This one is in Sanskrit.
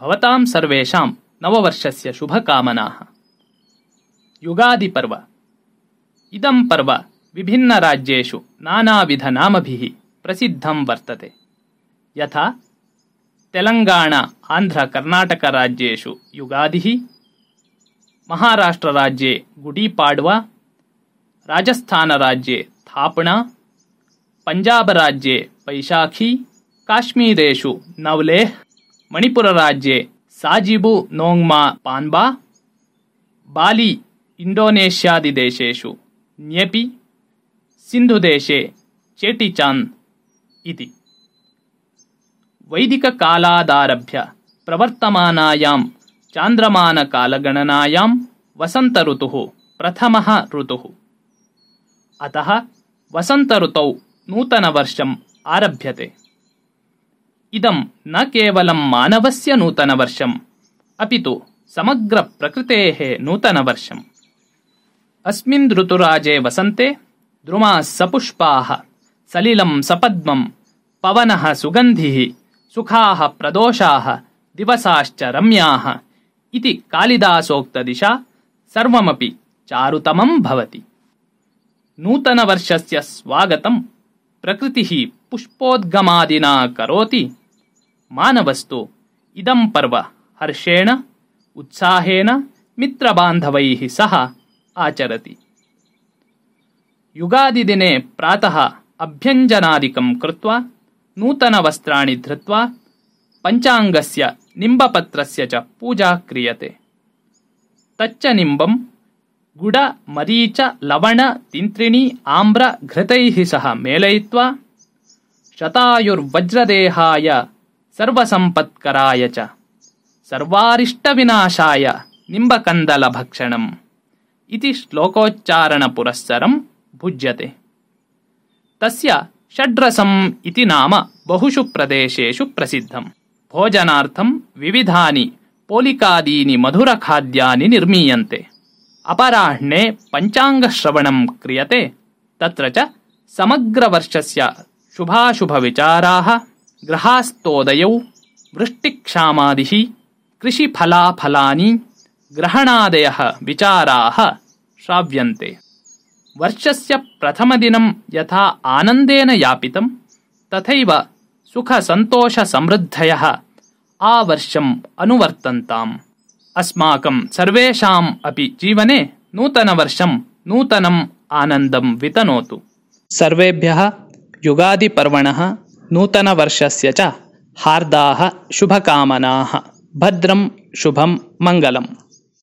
भवतां सर्वेषां नववर्षस्य शुभकामनाः। युगादिपर्व। इदं पर्व विभिन्नराज्येषु नानाविधनामभिः प्रसिद्धं वर्तते। यथा तेलङ्गाणा आन्ध्रकर्णाटकराज्येषु युगादिः, महाराष्ट्रराज्ये गुडीपाड्वा, राजस्थानराज्ये थापणा, पञ्जाबराज्ये वैशाखी, काश्मीरेषु नवलेह् मणिपुरराज्ये साजिबु नोङ्मा पान्बा बाली इण्डोनेष्यादिदेशेषु न्येपि सिन्धुदेशे चेटिचान्द् इति वैदिककालादारभ्य प्रवर्तमानायां चान्द्रमानकालगणनायां वसन्तऋतुः प्रथमः ऋतुः अतः वसन्तऋतौ नूतनवर्षम् आरभ्यते इदं न केवलं मानवस्य नूतनवर्षम्, अपि तु समग्रप्रकृतेः नूतनवर्षम्। अस्मिन् ऋतुराजे वसन्ते द्रुमाः सपुष्पाः, सलिलं सपद्मं, पवनः सुगन्धिः, सुखाः प्रदोषाः, दिवसाश्च रम्याः इति कालिदासोक्तदिशा सर्वमपि चारुतमं भवति। नूतनवर्षस्य स्वागतं प्रकृतिः पुष्पोद्गमादिना करोति। ಮಾನವಸ್ತು. ಇದಂ ಪರ್ವ. ಹರ್ಷೇಣ, ಉತ್ಸಾಹೇನ ಮಿತ್ರಬಾಂಧವೈ ಸಹ ಆಚರತಿ. ಯುಗಾದಿ ದಿನೆ ಪ್ರಾತಃ ಅಭ್ಯಂಜನಾಧಿಕಂ ಕೃತ್ವ, ನೂತನ ವಸ್ತ್ರಾಣಿ ಧೃತ್ವ, ಪಂಚಾಂಗಸ್ಯ ನಿಂಬಪತ್ರಸ್ಯ ಚ ಪೂಜಾ ಕ್ರಿಯತೆ. ತಚ್ಚ ನಿಂಬಂ, ಗುಡ ಮರೀಚ ಲವಣ ತಿಂತ್ರಿಣಿ ಆಮ್ರ ಘೃತೈ ಸಹ ಮೇಲಯಿತ್ವ ಶತಾಯುರ್ವಜ್ರದೇಹಾಯ सर्वसम्पत्कराय च सर्वारिष्टविनाशाय निम्बकन्दलभक्षणम् इति श्लोकोच्चारणपुरस्सरं भुज्यते तस्य षड्रसम् इति नाम बहुषु प्रदेशेषु प्रसिद्धम् भोजनार्थं विविधानि पोलिकादीनि मधुरखाद्यानि निर्मीयन्ते अपराह्णे पञ्चाङ्गश्रवणं क्रियते तत्र च समग्रवर्षस्य शुभाशुभविचाराः ग्रहास्तोदयौ वृष्टिक्षामादिः कृषिफलाफलानि ग्रहणादयः विचाराः श्राव्यन्ते। वर्षस्य प्रथमदिनं यथा आनन्देन यापितं तथैव सुखसन्तोषसमृद्धयः आवर्षम् अनुवर्तन्ताम्। अस्माकं सर्वेषाम् अपि जीवने नूतनवर्षं नूतनम् आनन्दं वितनोतु। सर्वेभ्यः युगादिपर्वणः नूतनवर्षस्य च हार्दाः शुभकामनाः। भद्रं शुभं मङ्गलम्